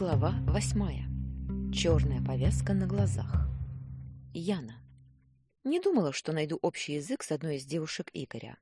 Глава восьмая. Черная повязка на глазах. Яна. Не думала, что найду общий язык с одной из девушек Игоря.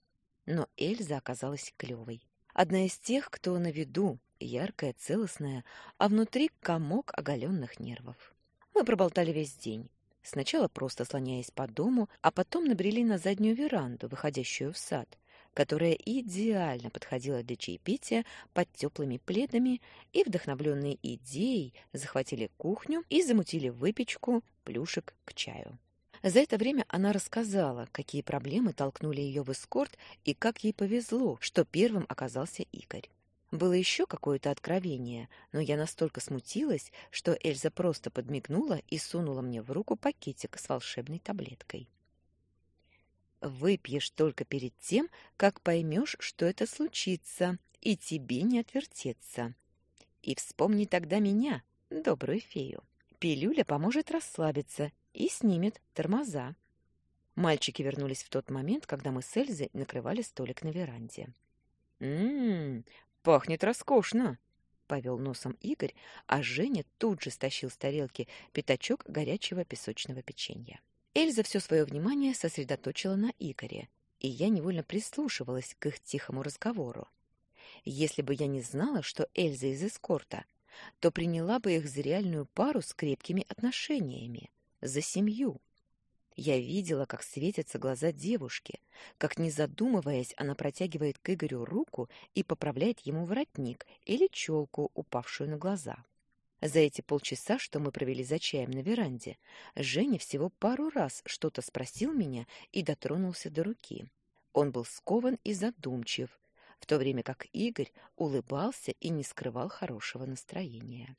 Но Эльза оказалась клевой. Одна из тех, кто на виду, яркая, целостная, а внутри комок оголенных нервов. Мы проболтали весь день. Сначала просто слоняясь по дому, а потом набрели на заднюю веранду, выходящую в сад, которая идеально подходила для чаепития под теплыми пледами, и, вдохновленные идеей, захватили кухню и замутили выпечку, плюшек к чаю. За это время она рассказала, какие проблемы толкнули ее в эскорт и как ей повезло, что первым оказался Игорь. Было еще какое-то откровение, но я настолько смутилась, что Эльза просто подмигнула и сунула мне в руку пакетик с волшебной таблеткой. Выпьешь только перед тем, как поймешь, что это случится, и тебе не отвертеться. И вспомни тогда меня, добрую фею. Пилюля поможет расслабиться и снимет тормоза. Мальчики вернулись в тот момент, когда мы с Эльзой накрывали столик на веранде. «М-м, пахнет роскошно!» — повел носом Игорь, а Женя тут же стащил с тарелки пятачок горячего песочного печенья. Эльза все свое внимание сосредоточила на Игоре, и я невольно прислушивалась к их тихому разговору. Если бы я не знала, что Эльза из эскорта, то приняла бы их за реальную пару с крепкими отношениями, за семью. Я видела, как светятся глаза девушки, как, не задумываясь, она протягивает к Игорю руку и поправляет ему воротник или челку, упавшую на глаза. За эти полчаса, что мы провели за чаем на веранде, Женя всего пару раз что-то спросил меня и дотронулся до руки. Он был скован и задумчив, в то время как Игорь улыбался и не скрывал хорошего настроения.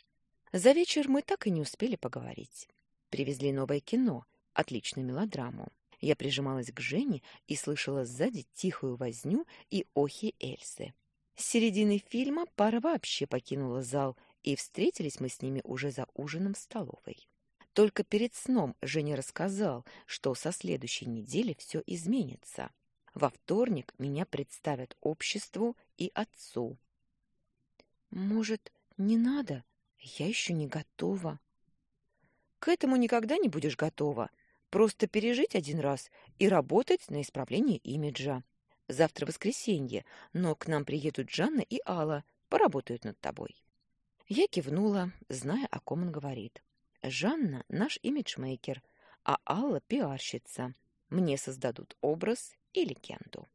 За вечер мы так и не успели поговорить. Привезли новое кино, отличную мелодраму. Я прижималась к Жене и слышала сзади тихую возню и охи Эльсы. С середины фильма пара вообще покинула зал — и встретились мы с ними уже за ужином в столовой. Только перед сном Женя рассказал, что со следующей недели все изменится. Во вторник меня представят обществу и отцу. Может, не надо? Я еще не готова. К этому никогда не будешь готова. Просто пережить один раз и работать на исправление имиджа. Завтра воскресенье, но к нам приедут Жанна и Алла, поработают над тобой. Я кивнула, зная, о ком он говорит. Жанна — наш имиджмейкер, а Алла — пиарщица. Мне создадут образ и легенду.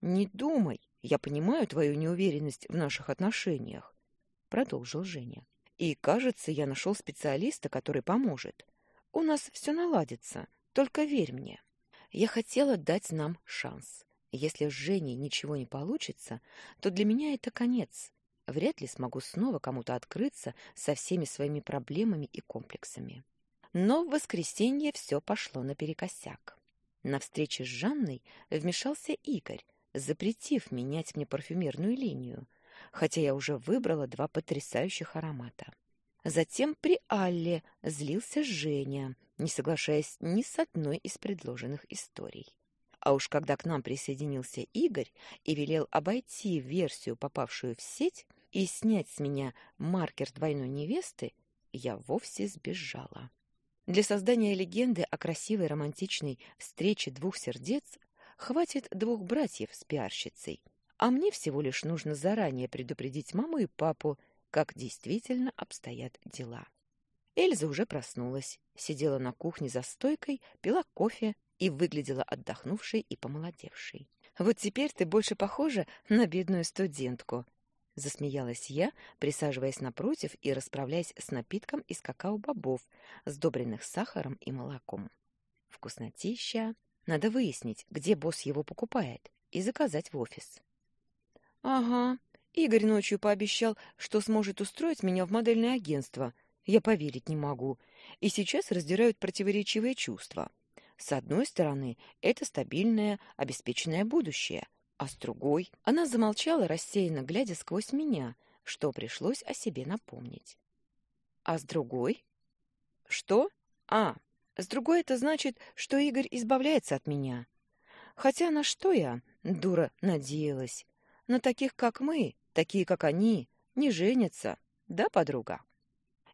«Не думай, я понимаю твою неуверенность в наших отношениях», — продолжил Женя. «И, кажется, я нашел специалиста, который поможет. У нас все наладится, только верь мне. Я хотела дать нам шанс. Если с Женей ничего не получится, то для меня это конец. Вряд ли смогу снова кому-то открыться со всеми своими проблемами и комплексами. Но в воскресенье все пошло наперекосяк. На встрече с Жанной вмешался Игорь, запретив менять мне парфюмерную линию, хотя я уже выбрала два потрясающих аромата. Затем при Алле злился Женя, не соглашаясь ни с одной из предложенных историй. А уж когда к нам присоединился Игорь и велел обойти версию, попавшую в сеть, и снять с меня маркер двойной невесты, я вовсе сбежала. Для создания легенды о красивой романтичной встрече двух сердец хватит двух братьев с пиарщицей, а мне всего лишь нужно заранее предупредить маму и папу, как действительно обстоят дела. Эльза уже проснулась, сидела на кухне за стойкой, пила кофе и выглядела отдохнувшей и помолодевшей. «Вот теперь ты больше похожа на бедную студентку», Засмеялась я, присаживаясь напротив и расправляясь с напитком из какао-бобов, сдобренных сахаром и молоком. Вкуснотища. Надо выяснить, где босс его покупает, и заказать в офис. Ага, Игорь ночью пообещал, что сможет устроить меня в модельное агентство. Я поверить не могу. И сейчас раздирают противоречивые чувства. С одной стороны, это стабильное, обеспеченное будущее — а с другой она замолчала, рассеянно глядя сквозь меня, что пришлось о себе напомнить. А с другой? Что? А, с другой это значит, что Игорь избавляется от меня. Хотя на что я, дура, надеялась? На таких, как мы, такие, как они, не женятся, да, подруга?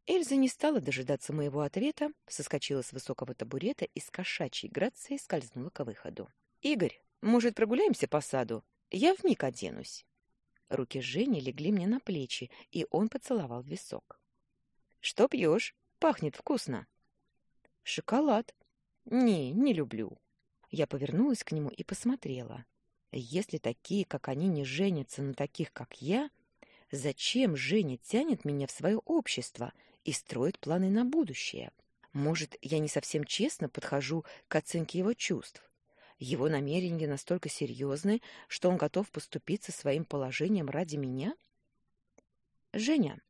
Эльза не стала дожидаться моего ответа, соскочила с высокого табурета и с кошачьей грацией скользнула к выходу. «Игорь, может, прогуляемся по саду? Я вмиг оденусь». Руки Жени легли мне на плечи, и он поцеловал висок. «Что пьешь? Пахнет вкусно». «Шоколад». «Не, не люблю». Я повернулась к нему и посмотрела. Если такие, как они, не женятся на таких, как я, зачем Женя тянет меня в свое общество и строит планы на будущее? Может, я не совсем честно подхожу к оценке его чувств? Его намерения настолько серьезны, что он готов поступиться своим положением ради меня? Женя,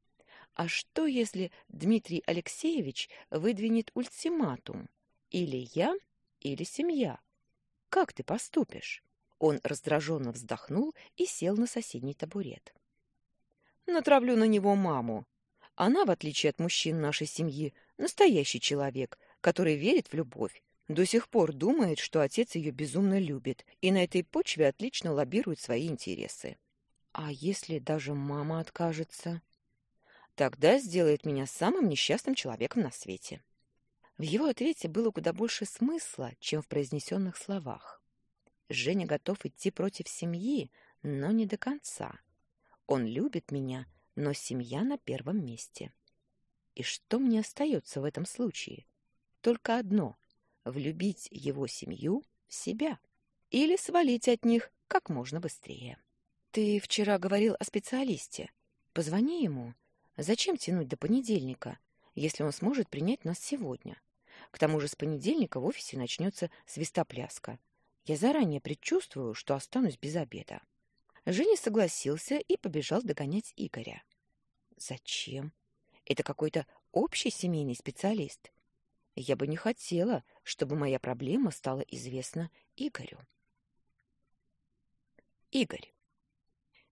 а что, если Дмитрий Алексеевич выдвинет ультиматум? Или я, или семья? Как ты поступишь? Он раздраженно вздохнул и сел на соседний табурет. Натравлю на него маму. Она, в отличие от мужчин нашей семьи, настоящий человек, который верит в любовь. До сих пор думает, что отец ее безумно любит, и на этой почве отлично лоббирует свои интересы. А если даже мама откажется? Тогда сделает меня самым несчастным человеком на свете. В его ответе было куда больше смысла, чем в произнесенных словах. Женя готов идти против семьи, но не до конца. Он любит меня, но семья на первом месте. И что мне остается в этом случае? Только одно — влюбить его семью в себя или свалить от них как можно быстрее. Ты вчера говорил о специалисте. Позвони ему. Зачем тянуть до понедельника, если он сможет принять нас сегодня? К тому же с понедельника в офисе начнется свистопляска. Я заранее предчувствую, что останусь без обеда. Женя согласился и побежал догонять Игоря. Зачем? Это какой-то общий семейный специалист. Я бы не хотела, чтобы моя проблема стала известна Игорю. Игорь.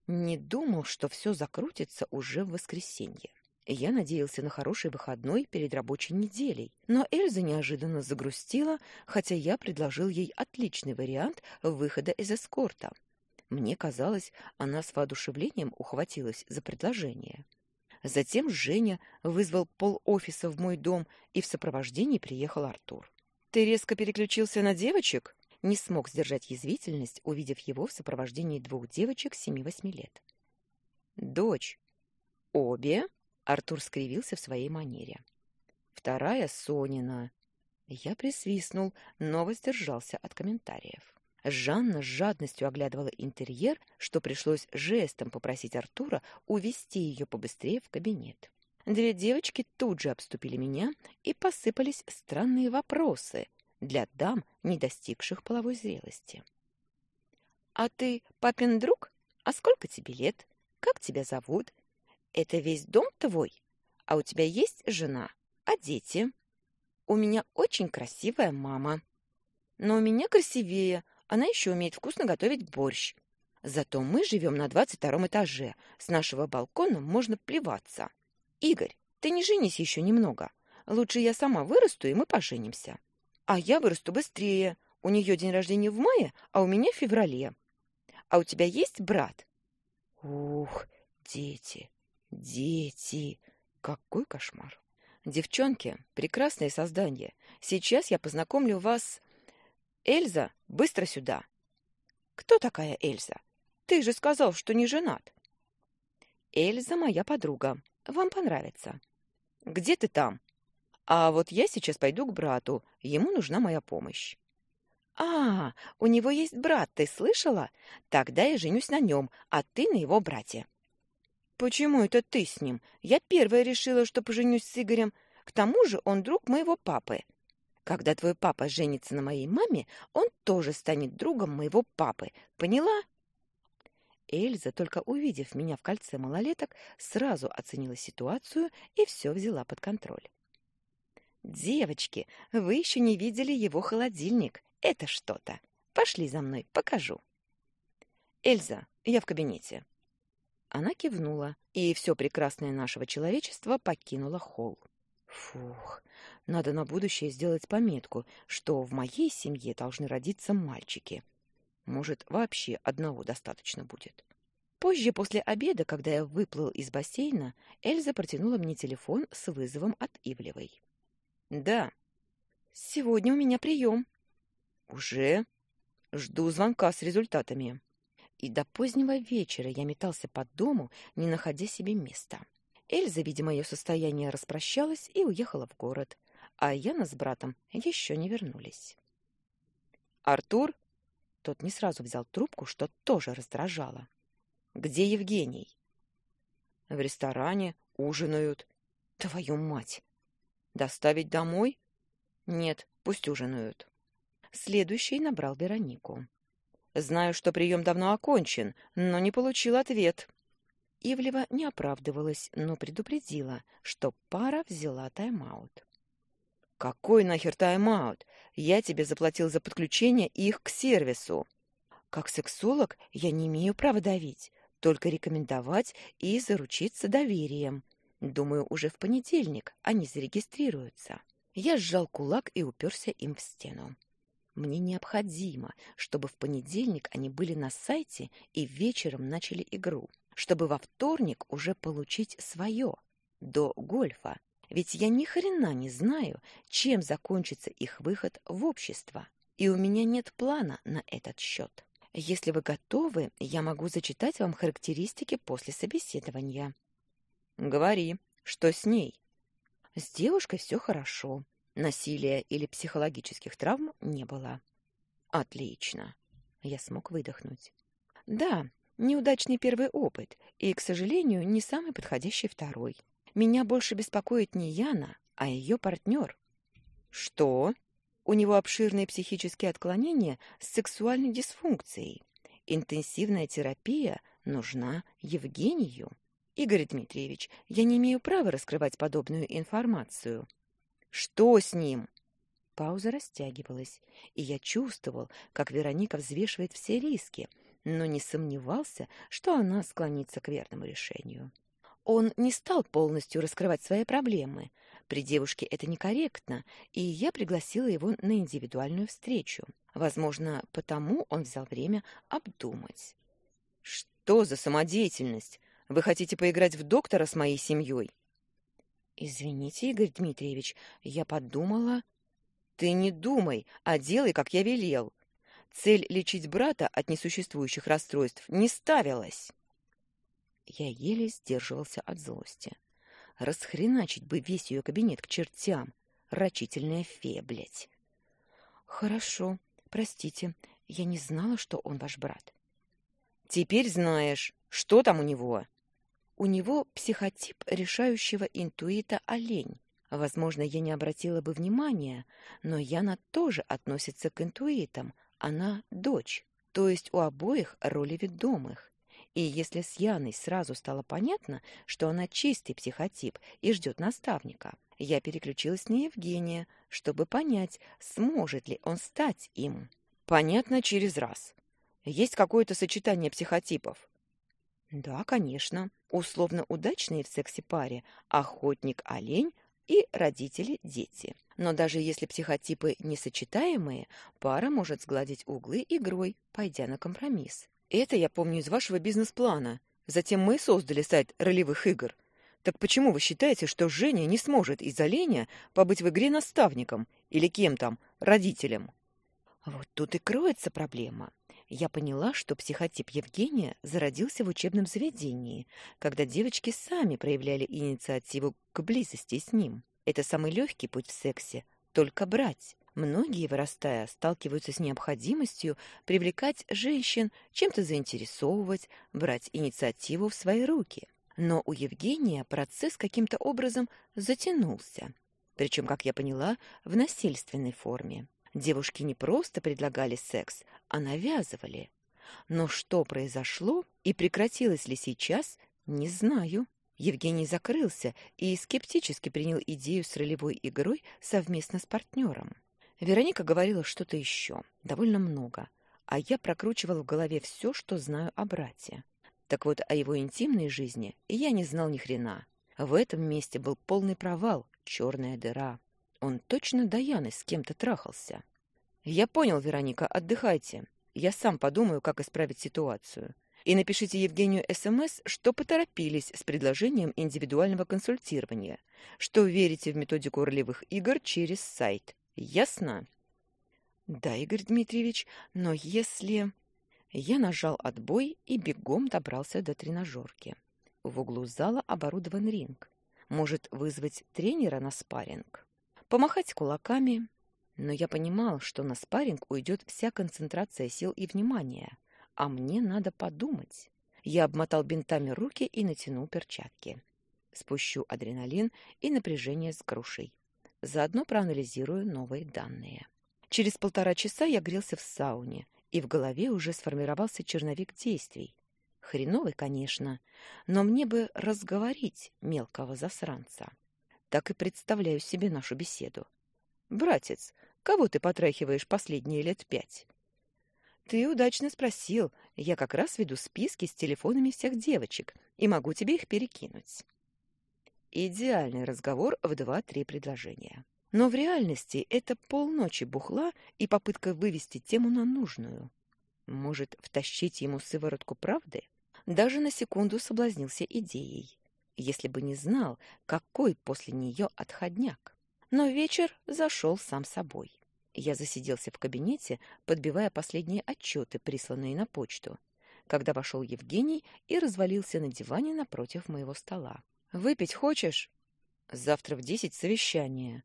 Не думал, что все закрутится уже в воскресенье. Я надеялся на хороший выходной перед рабочей неделей, но Эльза неожиданно загрустила, хотя я предложил ей отличный вариант выхода из эскорта. Мне казалось, она с воодушевлением ухватилась за предложение. Затем Женя вызвал пол офиса в мой дом, и в сопровождении приехал Артур. «Ты резко переключился на девочек?» Не смог сдержать язвительность, увидев его в сопровождении двух девочек семи-восьми лет. «Дочь. Обе?» Артур скривился в своей манере. Вторая Сонина. Я присвистнул, но воздержался от комментариев. Жанна с жадностью оглядывала интерьер, что пришлось жестом попросить Артура увести ее побыстрее в кабинет. Две девочки тут же обступили меня, и посыпались странные вопросы для дам, не достигших половой зрелости. «А ты папин друг? А сколько тебе лет? Как тебя зовут? Это весь дом твой? А у тебя есть жена? А дети? У меня очень красивая мама. Но у меня красивее. Она еще умеет вкусно готовить борщ. Зато мы живем на двадцать втором этаже. С нашего балкона можно плеваться. Игорь, ты не женись еще немного. Лучше я сама вырасту, и мы поженимся. А я вырасту быстрее. У нее день рождения в мае, а у меня в феврале. А у тебя есть брат? Ух, дети. Дети! Какой кошмар! Девчонки, прекрасные создания. Сейчас я познакомлю вас... Эльза, быстро сюда. Кто такая Эльза? Ты же сказал, что не женат. Эльза моя подруга. Вам понравится. Где ты там? А вот я сейчас пойду к брату. Ему нужна моя помощь. А, у него есть брат, ты слышала? Тогда я женюсь на нем, а ты на его брате. «Почему это ты с ним? Я первая решила, что поженюсь с Игорем. К тому же он друг моего папы. Когда твой папа женится на моей маме, он тоже станет другом моего папы. Поняла?» Эльза, только увидев меня в кольце малолеток, сразу оценила ситуацию и все взяла под контроль. «Девочки, вы еще не видели его холодильник. Это что-то. Пошли за мной, покажу». «Эльза, я в кабинете. Она кивнула, и все прекрасное нашего человечества покинуло холл. Фух, надо на будущее сделать пометку, что в моей семье должны родиться мальчики. Может, вообще одного достаточно будет. Позже, после обеда, когда я выплыл из бассейна, Эльза протянула мне телефон с вызовом от Ивлевой. «Да». «Сегодня у меня прием». «Уже?» «Жду звонка с результатами». И до позднего вечера я метался по дому, не находя себе места. Эльза, видя мое состояние, распрощалась и уехала в город, а Яна с братом еще не вернулись. «Артур?» Тот не сразу взял трубку, что тоже раздражало. «Где Евгений?» «В ресторане, ужинают». «Твою мать!» «Доставить домой?» «Нет, пусть ужинают». Следующий набрал Веронику. «Знаю, что прием давно окончен, но не получил ответ». Ивлева не оправдывалась, но предупредила, что пара взяла тайм-аут. «Какой нахер тайм-аут? Я тебе заплатил за подключение их к сервису». «Как сексолог я не имею права давить, только рекомендовать и заручиться доверием. Думаю, уже в понедельник они зарегистрируются». Я сжал кулак и уперся им в стену. Мне необходимо, чтобы в понедельник они были на сайте и вечером начали игру, чтобы во вторник уже получить свое, до гольфа. Ведь я ни хрена не знаю, чем закончится их выход в общество, и у меня нет плана на этот счет. Если вы готовы, я могу зачитать вам характеристики после собеседования. Говори, что с ней? С девушкой все хорошо. Насилия или психологических травм не было. Отлично. Я смог выдохнуть. Да, неудачный первый опыт и, к сожалению, не самый подходящий второй. Меня больше беспокоит не Яна, а ее партнер. Что? У него обширные психические отклонения с сексуальной дисфункцией. Интенсивная терапия нужна Евгению. Игорь Дмитриевич, я не имею права раскрывать подобную информацию. Что с ним? Пауза растягивалась, и я чувствовал, как Вероника взвешивает все риски, но не сомневался, что она склонится к верному решению. Он не стал полностью раскрывать свои проблемы. При девушке это некорректно, и я пригласила его на индивидуальную встречу. Возможно, потому он взял время обдумать. «Что за самодеятельность? Вы хотите поиграть в доктора с моей семьей?» «Извините, Игорь Дмитриевич, я подумала...» «Ты не думай, а делай, как я велел. Цель лечить брата от несуществующих расстройств не ставилась». Я еле сдерживался от злости. Расхреначить бы весь ее кабинет к чертям. Рачительная фея, блядь. Хорошо, простите, я не знала, что он ваш брат. Теперь знаешь, что там у него? У него психотип решающего интуита олень. Возможно, я не обратила бы внимания, но Яна тоже относится к интуитам. Она дочь, то есть у обоих роли ведомых. И если с Яной сразу стало понятно, что она чистый психотип и ждет наставника, я переключилась на Евгения, чтобы понять, сможет ли он стать им. Понятно через раз. Есть какое-то сочетание психотипов? Да, конечно. Условно удачные в сексе паре охотник-олень и родители-дети. Но даже если психотипы несочетаемые, пара может сгладить углы игрой, пойдя на компромисс. Это я помню из вашего бизнес-плана. Затем мы создали сайт ролевых игр. Так почему вы считаете, что Женя не сможет из-за ления побыть в игре наставником или кем там, родителем? Вот тут и кроется проблема. Я поняла, что психотип Евгения зародился в учебном заведении, когда девочки сами проявляли инициативу к близости с ним. Это самый легкий путь в сексе — только брать. Многие, вырастая, сталкиваются с необходимостью привлекать женщин, чем-то заинтересовывать, брать инициативу в свои руки. Но у Евгения процесс каким-то образом затянулся. Причем, как я поняла, в насильственной форме. Девушки не просто предлагали секс, а навязывали. Но что произошло и прекратилось ли сейчас, не знаю. Евгений закрылся и скептически принял идею с ролевой игрой совместно с партнером. Вероника говорила что-то еще, довольно много, а я прокручивал в голове все, что знаю о брате. Так вот, о его интимной жизни я не знал ни хрена. В этом месте был полный провал, черная дыра. Он точно до Яны с кем-то трахался. Я понял, Вероника, отдыхайте. Я сам подумаю, как исправить ситуацию. И напишите Евгению СМС, что поторопились с предложением индивидуального консультирования, что верите в методику ролевых игр через сайт. Ясно? Да, Игорь Дмитриевич, но если... Я нажал отбой и бегом добрался до тренажерки. В углу зала оборудован ринг. Может вызвать тренера на спарринг? Помахать кулаками? Но я понимал, что на спарринг уйдет вся концентрация сил и внимания, а мне надо подумать. Я обмотал бинтами руки и натянул перчатки. Спущу адреналин и напряжение с грушей. Заодно проанализирую новые данные. Через полтора часа я грелся в сауне, и в голове уже сформировался черновик действий. Хреновый, конечно, но мне бы разговорить мелкого засранца. Так и представляю себе нашу беседу. «Братец, кого ты потрахиваешь последние лет пять?» «Ты удачно спросил. Я как раз веду списки с телефонами всех девочек и могу тебе их перекинуть». Идеальный разговор в два-три предложения. Но в реальности это полночи бухла и попытка вывести тему на нужную. Может, втащить ему сыворотку правды? Даже на секунду соблазнился идеей, если бы не знал, какой после нее отходняк. Но вечер зашел сам собой. Я засиделся в кабинете, подбивая последние отчеты, присланные на почту, когда вошел Евгений и развалился на диване напротив моего стола. «Выпить хочешь?» «Завтра в десять совещание».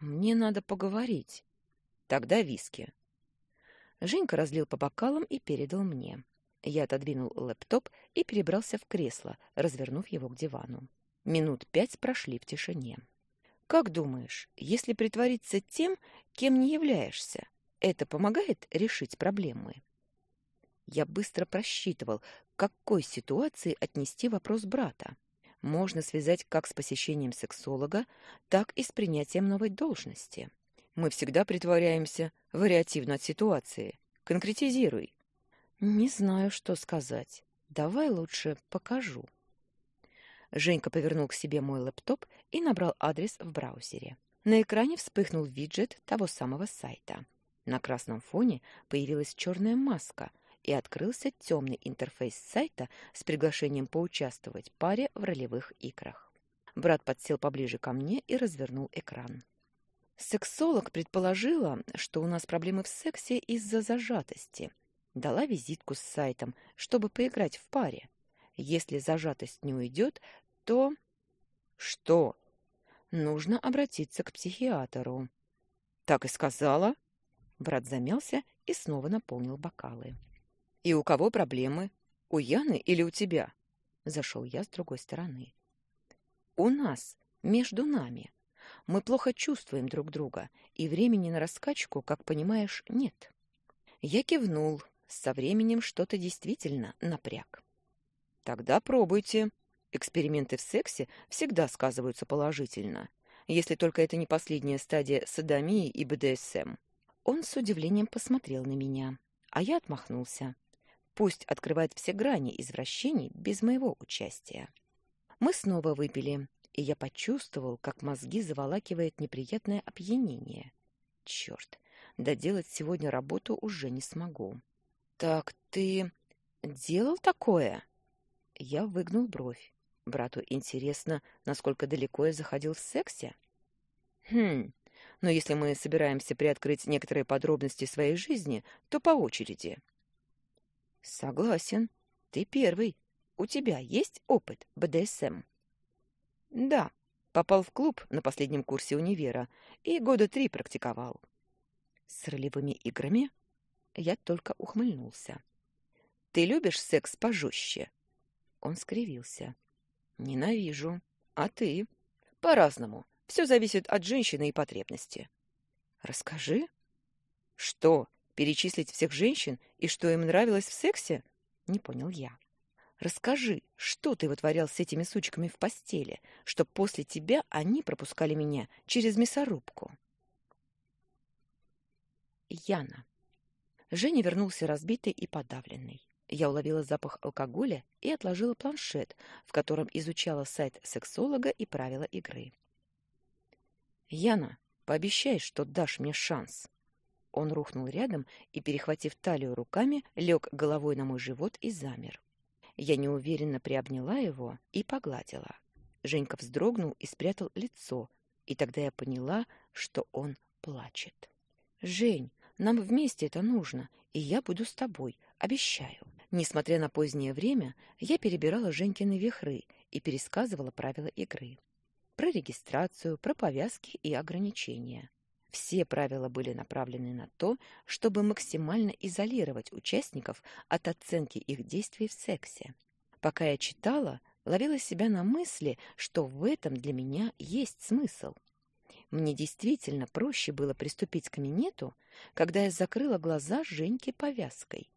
Мне надо поговорить. Тогда виски. Женька разлил по бокалам и передал мне. Я отодвинул лэптоп и перебрался в кресло, развернув его к дивану. Минут пять прошли в тишине. Как думаешь, если притвориться тем, кем не являешься, это помогает решить проблемы? Я быстро просчитывал, к какой ситуации отнести вопрос брата можно связать как с посещением сексолога, так и с принятием новой должности. Мы всегда притворяемся вариативно от ситуации. Конкретизируй. Не знаю, что сказать. Давай лучше покажу. Женька повернул к себе мой лэптоп и набрал адрес в браузере. На экране вспыхнул виджет того самого сайта. На красном фоне появилась черная маска — и открылся темный интерфейс сайта с приглашением поучаствовать паре в ролевых играх. Брат подсел поближе ко мне и развернул экран. Сексолог предположила, что у нас проблемы в сексе из-за зажатости. Дала визитку с сайтом, чтобы поиграть в паре. Если зажатость не уйдет, то... Что? Нужно обратиться к психиатру. Так и сказала. Брат замялся и снова наполнил бокалы. «И у кого проблемы? У Яны или у тебя?» Зашел я с другой стороны. «У нас, между нами. Мы плохо чувствуем друг друга, и времени на раскачку, как понимаешь, нет». Я кивнул. Со временем что-то действительно напряг. «Тогда пробуйте. Эксперименты в сексе всегда сказываются положительно, если только это не последняя стадия садомии и БДСМ». Он с удивлением посмотрел на меня, а я отмахнулся. Пусть открывает все грани извращений без моего участия. Мы снова выпили, и я почувствовал, как мозги заволакивает неприятное опьянение. Черт, доделать сегодня работу уже не смогу. Так ты делал такое? Я выгнул бровь. Брату интересно, насколько далеко я заходил в сексе? Хм, но если мы собираемся приоткрыть некоторые подробности своей жизни, то по очереди. Согласен. Ты первый. У тебя есть опыт БДСМ? Да. Попал в клуб на последнем курсе универа и года три практиковал. С ролевыми играми? Я только ухмыльнулся. Ты любишь секс пожестче? Он скривился. Ненавижу. А ты? По-разному. Все зависит от женщины и потребности. Расскажи. Что? Перечислить всех женщин и что им нравилось в сексе? Не понял я. Расскажи, что ты вытворял с этими сучками в постели, что после тебя они пропускали меня через мясорубку? Яна. Женя вернулся разбитый и подавленный. Я уловила запах алкоголя и отложила планшет, в котором изучала сайт сексолога и правила игры. «Яна, пообещай, что дашь мне шанс». Он рухнул рядом и, перехватив талию руками, лег головой на мой живот и замер. Я неуверенно приобняла его и погладила. Женька вздрогнул и спрятал лицо, и тогда я поняла, что он плачет. «Жень, нам вместе это нужно, и я буду с тобой, обещаю». Несмотря на позднее время, я перебирала Женькины вихры и пересказывала правила игры. Про регистрацию, про повязки и ограничения. Все правила были направлены на то, чтобы максимально изолировать участников от оценки их действий в сексе. Пока я читала, ловила себя на мысли, что в этом для меня есть смысл. Мне действительно проще было приступить к минету, когда я закрыла глаза Женьке повязкой.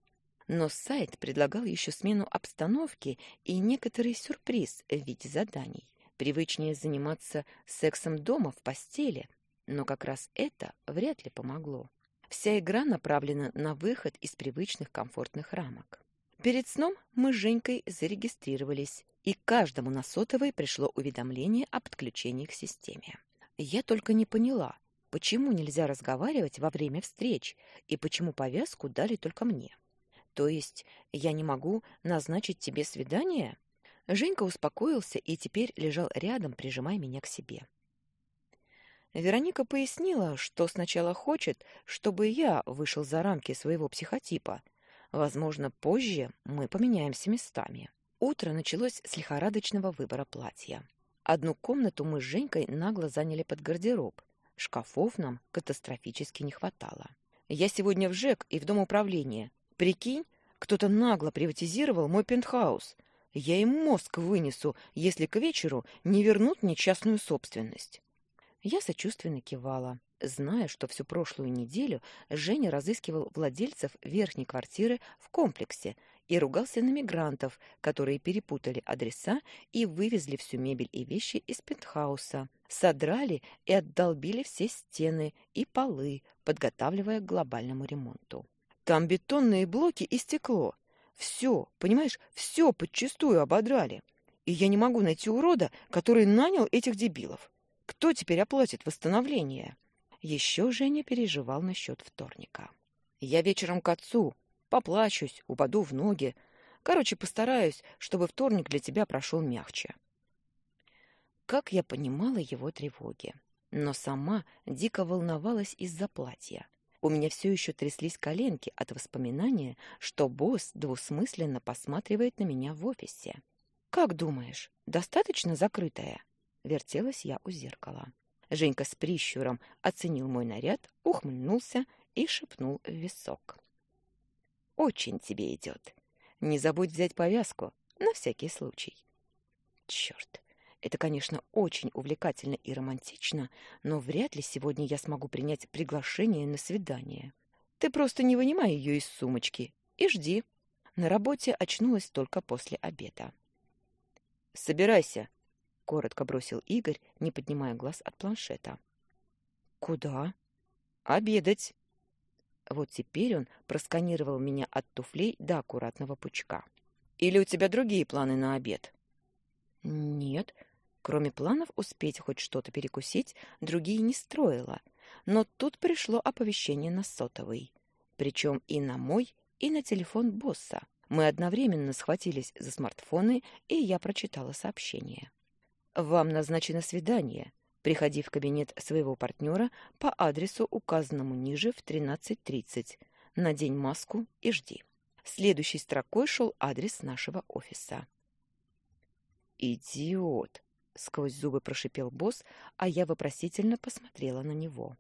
Но сайт предлагал еще смену обстановки и некоторый сюрприз в виде заданий. Привычнее заниматься сексом дома в постели, но как раз это вряд ли помогло. Вся игра направлена на выход из привычных комфортных рамок. Перед сном мы с Женькой зарегистрировались, и каждому на сотовой пришло уведомление о подключении к системе. Я только не поняла, почему нельзя разговаривать во время встреч и почему повязку дали только мне. То есть я не могу назначить тебе свидание? Женька успокоился и теперь лежал рядом, прижимая меня к себе. Вероника пояснила, что сначала хочет, чтобы я вышел за рамки своего психотипа. Возможно, позже мы поменяемся местами. Утро началось с лихорадочного выбора платья. Одну комнату мы с Женькой нагло заняли под гардероб. Шкафов нам катастрофически не хватало. Я сегодня в ЖЭК и в Дом управления. Прикинь, кто-то нагло приватизировал мой пентхаус. Я им мозг вынесу, если к вечеру не вернут мне частную собственность. Я сочувственно кивала, зная, что всю прошлую неделю Женя разыскивал владельцев верхней квартиры в комплексе и ругался на мигрантов, которые перепутали адреса и вывезли всю мебель и вещи из пентхауса, содрали и отдолбили все стены и полы, подготавливая к глобальному ремонту. Там бетонные блоки и стекло. Все, понимаешь, все подчистую ободрали. И я не могу найти урода, который нанял этих дебилов. Кто теперь оплатит восстановление? Еще Женя переживал насчет вторника. Я вечером к отцу. Поплачусь, упаду в ноги. Короче, постараюсь, чтобы вторник для тебя прошел мягче. Как я понимала его тревоги. Но сама дико волновалась из-за платья. У меня все еще тряслись коленки от воспоминания, что босс двусмысленно посматривает на меня в офисе. «Как думаешь, достаточно закрытая?» Вертелась я у зеркала. Женька с прищуром оценил мой наряд, ухмыльнулся и шепнул в висок. «Очень тебе идет. Не забудь взять повязку, на всякий случай». Черт, это, конечно, очень увлекательно и романтично, но вряд ли сегодня я смогу принять приглашение на свидание. Ты просто не вынимай ее из сумочки и жди. На работе очнулась только после обеда. «Собирайся», коротко бросил Игорь, не поднимая глаз от планшета. Куда? Обедать. Вот теперь он просканировал меня от туфлей до аккуратного пучка. Или у тебя другие планы на обед? Нет, кроме планов успеть хоть что-то перекусить, другие не строила. Но тут пришло оповещение на сотовый, причем и на мой, и на телефон босса. Мы одновременно схватились за смартфоны, и я прочитала сообщение. Вам назначено свидание. Приходи в кабинет своего партнера по адресу, указанному ниже в 13.30. Надень маску и жди. Следующей строкой шел адрес нашего офиса. «Идиот!» — сквозь зубы прошипел босс, а я вопросительно посмотрела на него.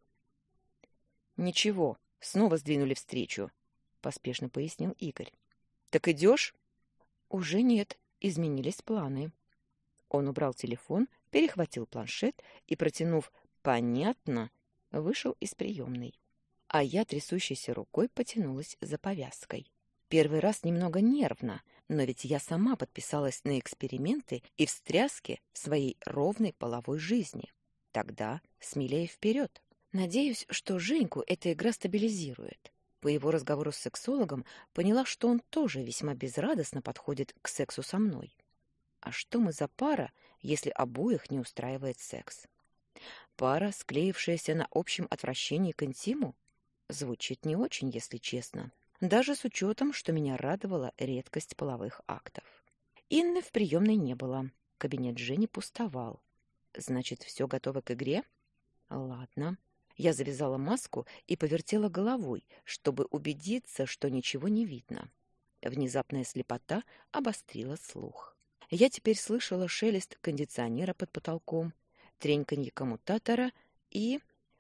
«Ничего, снова сдвинули встречу», — поспешно пояснил Игорь. «Так идешь?» «Уже нет, изменились планы». Он убрал телефон, перехватил планшет и, протянув «понятно», вышел из приемной. А я трясущейся рукой потянулась за повязкой. Первый раз немного нервно, но ведь я сама подписалась на эксперименты и встряски своей ровной половой жизни. Тогда смелее вперед. Надеюсь, что Женьку эта игра стабилизирует. По его разговору с сексологом поняла, что он тоже весьма безрадостно подходит к сексу со мной. А что мы за пара, если обоих не устраивает секс? Пара, склеившаяся на общем отвращении к интиму? Звучит не очень, если честно. Даже с учетом, что меня радовала редкость половых актов. Инны в приемной не было. Кабинет Жени пустовал. Значит, все готово к игре? Ладно. Я завязала маску и повертела головой, чтобы убедиться, что ничего не видно. Внезапная слепота обострила слух. Я теперь слышала шелест кондиционера под потолком, треньканье коммутатора и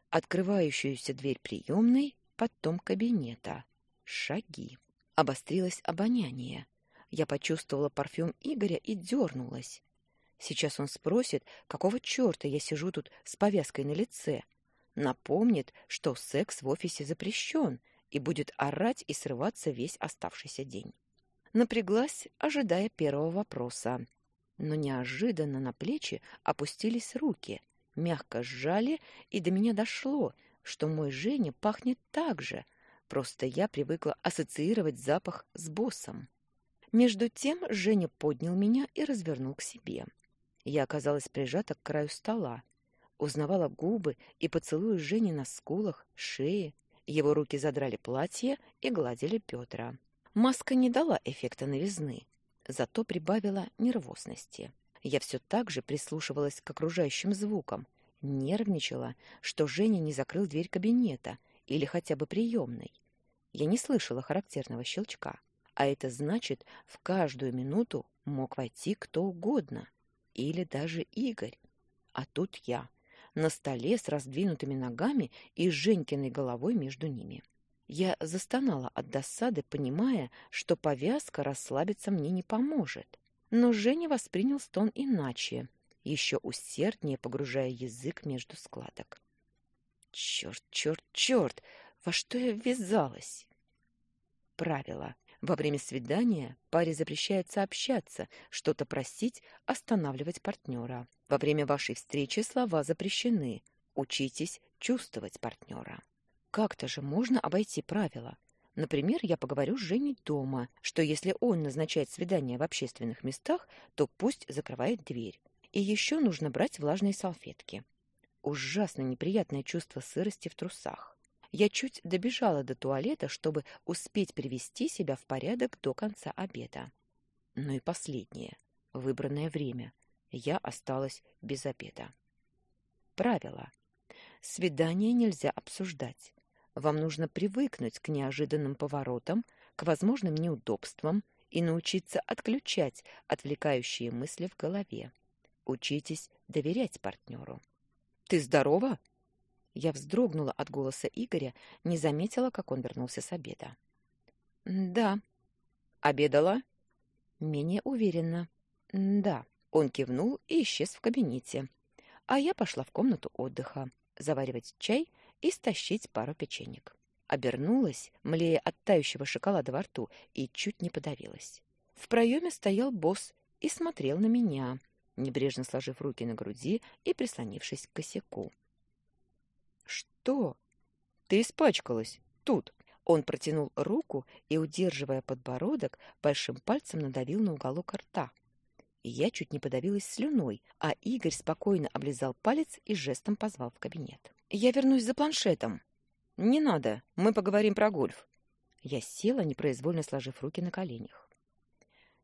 открывающуюся дверь приемной, потом кабинета. Шаги. Обострилось обоняние. Я почувствовала парфюм Игоря и дернулась. Сейчас он спросит, какого черта я сижу тут с повязкой на лице. Напомнит, что секс в офисе запрещен, и будет орать и срываться весь оставшийся день. Напряглась, ожидая первого вопроса. Но неожиданно на плечи опустились руки, мягко сжали, и до меня дошло, что мой Женя пахнет так же, просто я привыкла ассоциировать запах с боссом. Между тем Женя поднял меня и развернул к себе. Я оказалась прижата к краю стола, узнавала губы и поцелуи Жени на скулах, шее. Его руки задрали платье и гладили Петра. Маска не дала эффекта новизны, зато прибавила нервозности. Я все так же прислушивалась к окружающим звукам, нервничала, что Женя не закрыл дверь кабинета или хотя бы приемной. Я не слышала характерного щелчка, а это значит, в каждую минуту мог войти кто угодно, или даже Игорь. А тут я, на столе с раздвинутыми ногами и Женькиной головой между ними. Я застонала от досады, понимая, что повязка расслабиться мне не поможет. Но Женя воспринял стон иначе, еще усерднее погружая язык между складок. Черт, черт, черт! Во что я ввязалась? Правило. Во время свидания паре запрещается общаться, что-то просить, останавливать партнера. Во время вашей встречи слова запрещены. Учитесь чувствовать партнера. Как-то же можно обойти правила. Например, я поговорю с Женей дома, что если он назначает свидание в общественных местах, то пусть закрывает дверь. И еще нужно брать влажные салфетки. Ужасно неприятное чувство сырости в трусах. Я чуть добежала до туалета, чтобы успеть привести себя в порядок до конца обеда. Ну и последнее. Выбранное время. Я осталась без обеда. Правило. Свидание нельзя обсуждать. Вам нужно привыкнуть к неожиданным поворотам, к возможным неудобствам и научиться отключать отвлекающие мысли в голове. Учитесь доверять партнеру. «Ты здорова?» Я вздрогнула от голоса Игоря, не заметила, как он вернулся с обеда. «Да». «Обедала?» «Менее уверенно». «Да». Он кивнул и исчез в кабинете. А я пошла в комнату отдыха заваривать чай и стащить пару печенек. Обернулась, млея от тающего шоколада во рту, и чуть не подавилась. В проеме стоял босс и смотрел на меня, небрежно сложив руки на груди и прислонившись к косяку. «Что?» «Ты испачкалась. Тут». Он протянул руку и, удерживая подбородок, большим пальцем надавил на уголок рта. Я чуть не подавилась слюной, а Игорь спокойно облизал палец и жестом позвал в кабинет. Я вернусь за планшетом. Не надо, мы поговорим про гольф. Я села, непроизвольно сложив руки на коленях.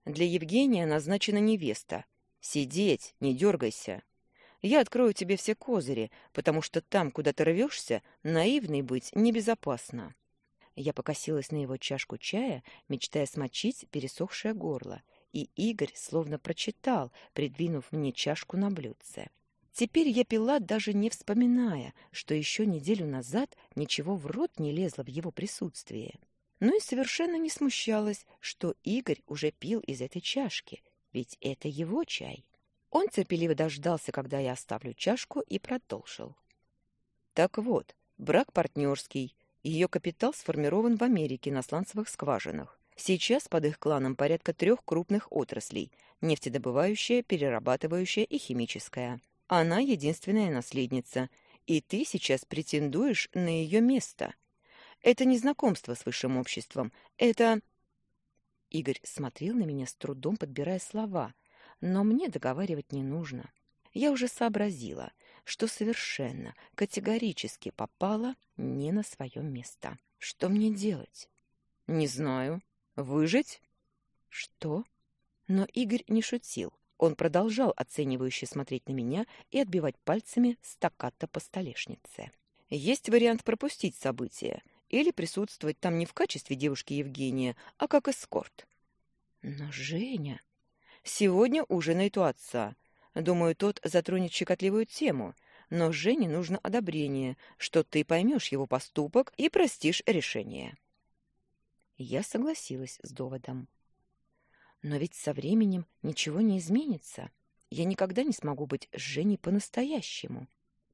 Для Евгения назначена невеста. Сидеть, не дергайся. Я открою тебе все козыри, потому что там, куда ты рвешься, наивной быть небезопасно. Я покосилась на его чашку чая, мечтая смочить пересохшее горло, и Игорь словно прочитал, придвинув мне чашку на блюдце. Теперь я пила, даже не вспоминая, что еще неделю назад ничего в рот не лезло в его присутствии. Ну и совершенно не смущалась, что Игорь уже пил из этой чашки, ведь это его чай. Он терпеливо дождался, когда я оставлю чашку, и продолжил. Так вот, брак партнерский. Ее капитал сформирован в Америке на сланцевых скважинах. Сейчас под их кланом порядка трех крупных отраслей – нефтедобывающая, перерабатывающая и химическая – она единственная наследница, и ты сейчас претендуешь на ее место. Это не знакомство с высшим обществом, это...» Игорь смотрел на меня с трудом, подбирая слова, но мне договаривать не нужно. Я уже сообразила, что совершенно, категорически попала не на свое место. Что мне делать? Не знаю. Выжить? Что? Но Игорь не шутил. Он продолжал оценивающе смотреть на меня и отбивать пальцами стаккато по столешнице. Есть вариант пропустить событие или присутствовать там не в качестве девушки Евгения, а как эскорт. Но Женя... Сегодня ужинает у отца. Думаю, тот затронет щекотливую тему, но Жене нужно одобрение, что ты поймешь его поступок и простишь решение. Я согласилась с доводом. Но ведь со временем ничего не изменится. Я никогда не смогу быть с Женей по-настоящему.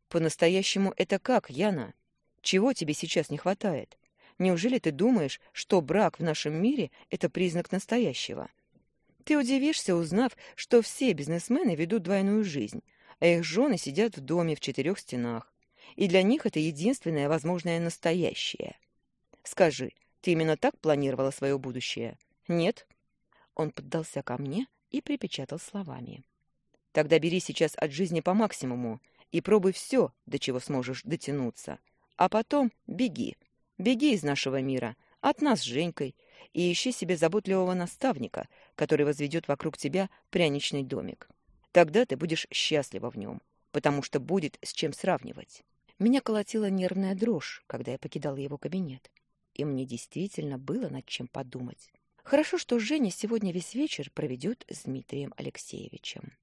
По-настоящему это как, Яна? Чего тебе сейчас не хватает? Неужели ты думаешь, что брак в нашем мире — это признак настоящего? Ты удивишься, узнав, что все бизнесмены ведут двойную жизнь, а их жены сидят в доме в четырех стенах. И для них это единственное возможное настоящее. Скажи, ты именно так планировала свое будущее? Нет? Он поддался ко мне и припечатал словами. Тогда бери сейчас от жизни по максимуму и пробуй все, до чего сможешь дотянуться. А потом беги. Беги из нашего мира, от нас с Женькой, и ищи себе заботливого наставника, который возведет вокруг тебя пряничный домик. Тогда ты будешь счастлива в нем, потому что будет с чем сравнивать. Меня колотила нервная дрожь, когда я покидала его кабинет. И мне действительно было над чем подумать. Хорошо, что Женя сегодня весь вечер проведет с Дмитрием Алексеевичем.